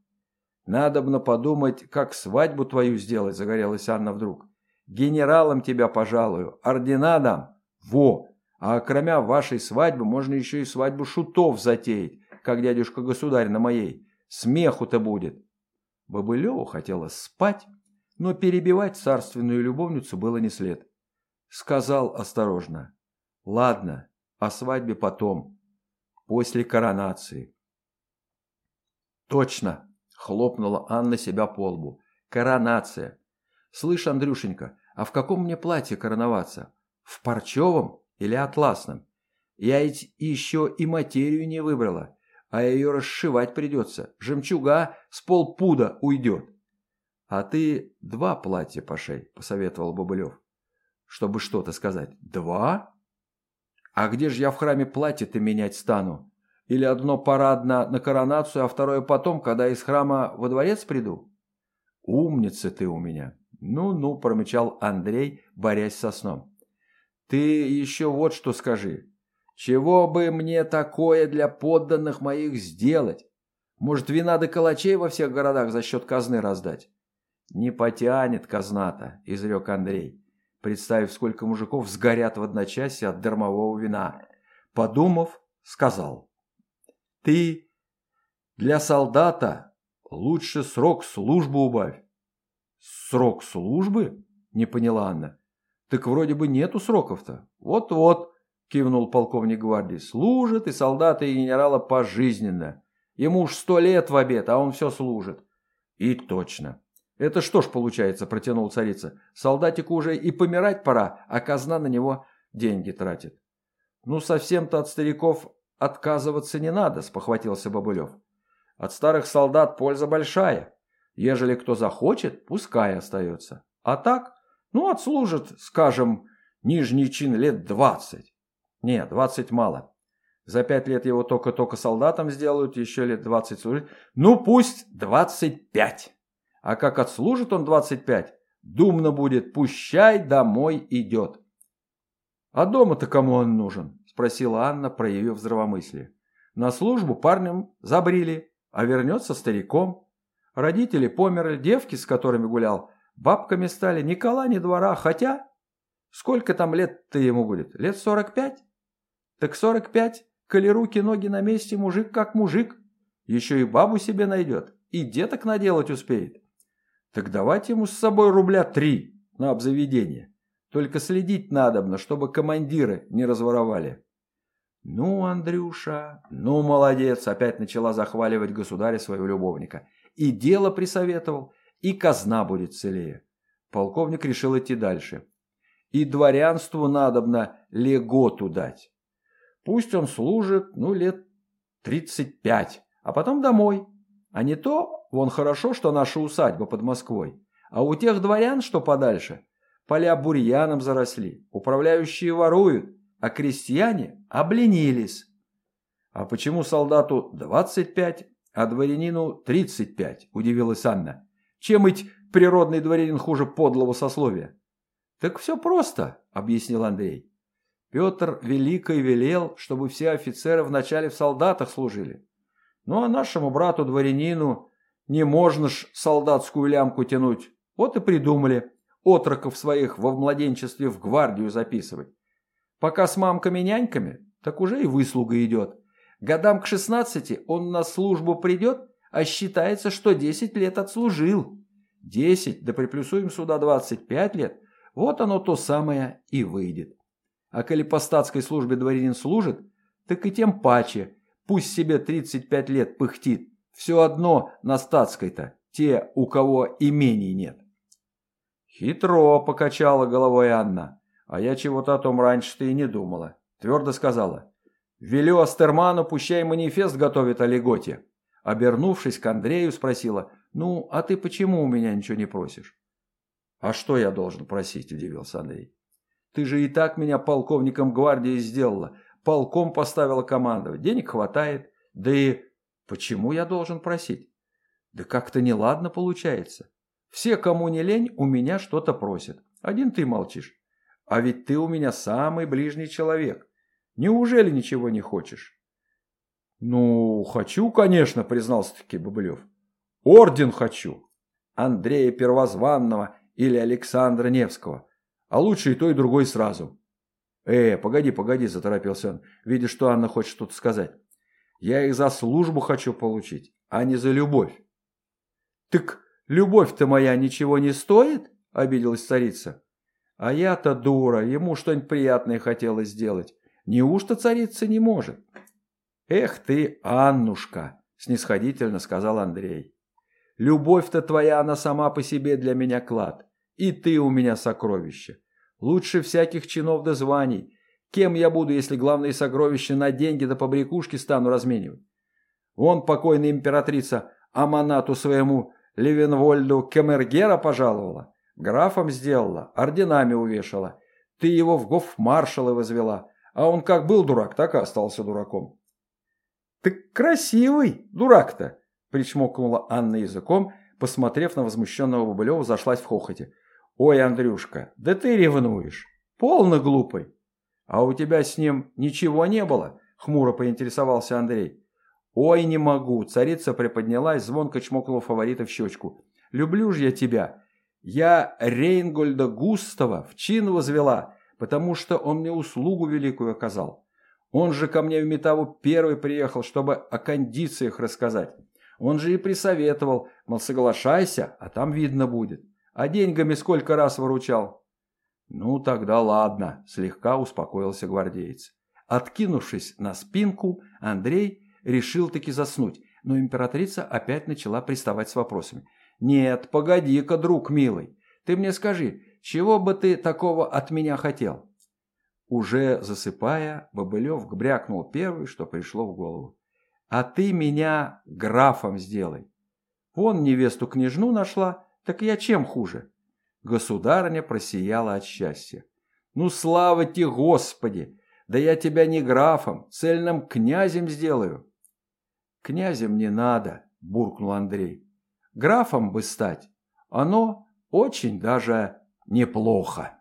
«Надобно подумать, как свадьбу твою сделать», – загорелась Анна вдруг. «Генералом тебя пожалую, ордена дам. Во! А кроме вашей свадьбы можно еще и свадьбу шутов затеять, как дядюшка-государь на моей. Смеху-то будет». Бобылеву хотелось спать, но перебивать царственную любовницу было не след. Сказал осторожно. «Ладно, о свадьбе потом, после коронации». «Точно!» – хлопнула Анна себя по лбу. «Коронация! Слышь, Андрюшенька, а в каком мне платье короноваться? В парчевом или атласном? Я ведь еще и материю не выбрала, а ее расшивать придется. Жемчуга с полпуда уйдет». «А ты два платья пошей», – посоветовал Бобылев. «Чтобы что-то сказать. Два? А где же я в храме платье-то менять стану? Или одно парадно на коронацию, а второе потом, когда из храма во дворец приду? Умница ты у меня. Ну-ну, промычал Андрей, борясь со сном. Ты еще вот что скажи. Чего бы мне такое для подданных моих сделать? Может, вина до калачей во всех городах за счет казны раздать? Не потянет казна-то, изрек Андрей, представив, сколько мужиков сгорят в одночасье от дармового вина. Подумав, сказал. Ты для солдата лучше срок службы убавь. Срок службы? Не поняла Анна. Так вроде бы нету сроков-то. Вот-вот, кивнул полковник гвардии. Служит и солдата, и генерала пожизненно. Ему уж сто лет в обед, а он все служит. И точно. Это что ж получается, протянул царица. Солдатику уже и помирать пора, а казна на него деньги тратит. Ну, совсем-то от стариков «Отказываться не надо», – спохватился Бобылев. «От старых солдат польза большая. Ежели кто захочет, пускай остается. А так, ну, отслужит, скажем, нижний чин лет двадцать. Нет, двадцать мало. За пять лет его только-только солдатом сделают, еще лет двадцать служить. Ну, пусть двадцать пять. А как отслужит он двадцать пять, думно будет, пущай домой идет. А дома-то кому он нужен? Спросила Анна, проявив здравомыслие. На службу парнем забрили, а вернется стариком. Родители померли, девки, с которыми гулял, бабками стали, ни кола, ни двора, хотя... Сколько там лет-то ему будет? Лет сорок пять? Так сорок пять, коли руки, ноги на месте, мужик как мужик. Еще и бабу себе найдет, и деток наделать успеет. Так давайте ему с собой рубля три на обзаведение. Только следить надобно, чтобы командиры не разворовали. «Ну, Андрюша, ну, молодец!» Опять начала захваливать государя своего любовника. «И дело присоветовал, и казна будет целее». Полковник решил идти дальше. «И дворянству надобно леготу дать. Пусть он служит, ну, лет тридцать пять, а потом домой. А не то, вон хорошо, что наша усадьба под Москвой. А у тех дворян, что подальше, поля бурьяном заросли, управляющие воруют, а крестьяне обленились. А почему солдату 25, а дворянину 35, удивилась Анна. Чем ведь природный дворянин хуже подлого сословия? Так все просто, объяснил Андрей. Петр Великий велел, чтобы все офицеры вначале в солдатах служили. Ну а нашему брату-дворянину не можно ж солдатскую лямку тянуть. Вот и придумали отроков своих во младенчестве в гвардию записывать. Пока с мамками-няньками, так уже и выслуга идет. Годам к 16 он на службу придет, а считается, что 10 лет отслужил. 10, да приплюсуем сюда 25 лет, вот оно то самое и выйдет. А коли по статской службе дворянин служит, так и тем паче, пусть себе 35 лет пыхтит. Все одно на статской-то, те, у кого имений нет. Хитро покачала головой Анна, а я чего-то о том раньше-то и не думала. Твердо сказала. Велю Астерману, пущай манифест готовит о льготе. Обернувшись к Андрею, спросила, «Ну, а ты почему у меня ничего не просишь?» «А что я должен просить?» – удивился Андрей. «Ты же и так меня полковником гвардии сделала, полком поставила командовать, денег хватает, да и почему я должен просить? Да как-то неладно получается. Все, кому не лень, у меня что-то просят. Один ты молчишь. А ведь ты у меня самый ближний человек. Неужели ничего не хочешь?» «Ну, хочу, конечно», – признался-таки Бобылев. «Орден хочу. Андрея Первозванного или Александра Невского. А лучше и то, и другой сразу». «Э, погоди, погоди», – заторопился он, видя, что Анна хочет что-то сказать. «Я их за службу хочу получить, а не за любовь». «Так любовь-то моя ничего не стоит?» – обиделась царица. «А я-то дура, ему что-нибудь приятное хотелось сделать. Неужто царица не может?» «Эх ты, Аннушка!» – снисходительно сказал Андрей. «Любовь-то твоя, она сама по себе для меня клад. И ты у меня сокровище. Лучше всяких чинов да званий. Кем я буду, если главные сокровища на деньги да побрякушки стану разменивать? Вон покойная императрица Аманату своему Левенвольду Кемергера пожаловала, графом сделала, орденами увешала. Ты его в гофмаршалы возвела, а он как был дурак, так и остался дураком. «Ты красивый, дурак-то!» – причмокнула Анна языком, посмотрев на возмущенного Бобылева, зашлась в хохоте. «Ой, Андрюшка, да ты ревнуешь! Полно глупый!» «А у тебя с ним ничего не было?» – хмуро поинтересовался Андрей. «Ой, не могу!» – царица приподнялась, звонко чмокнула фаворита в щечку. «Люблю ж я тебя! Я Рейнгольда Густава в чин возвела, потому что он мне услугу великую оказал. Он же ко мне в Метаву первый приехал, чтобы о кондициях рассказать. Он же и присоветовал, мол, соглашайся, а там видно будет. А деньгами сколько раз выручал? Ну, тогда ладно, слегка успокоился гвардеец. Откинувшись на спинку, Андрей решил таки заснуть, но императрица опять начала приставать с вопросами. «Нет, погоди-ка, друг милый, ты мне скажи, чего бы ты такого от меня хотел?» Уже засыпая, Бобылев гбрякнул первый, что пришло в голову. «А ты меня графом сделай. Вон невесту княжну нашла, так я чем хуже?» Государыня просияла от счастья. «Ну, слава тебе, Господи! Да я тебя не графом, цельным князем сделаю!» «Князем не надо», – буркнул Андрей. «Графом бы стать, оно очень даже неплохо».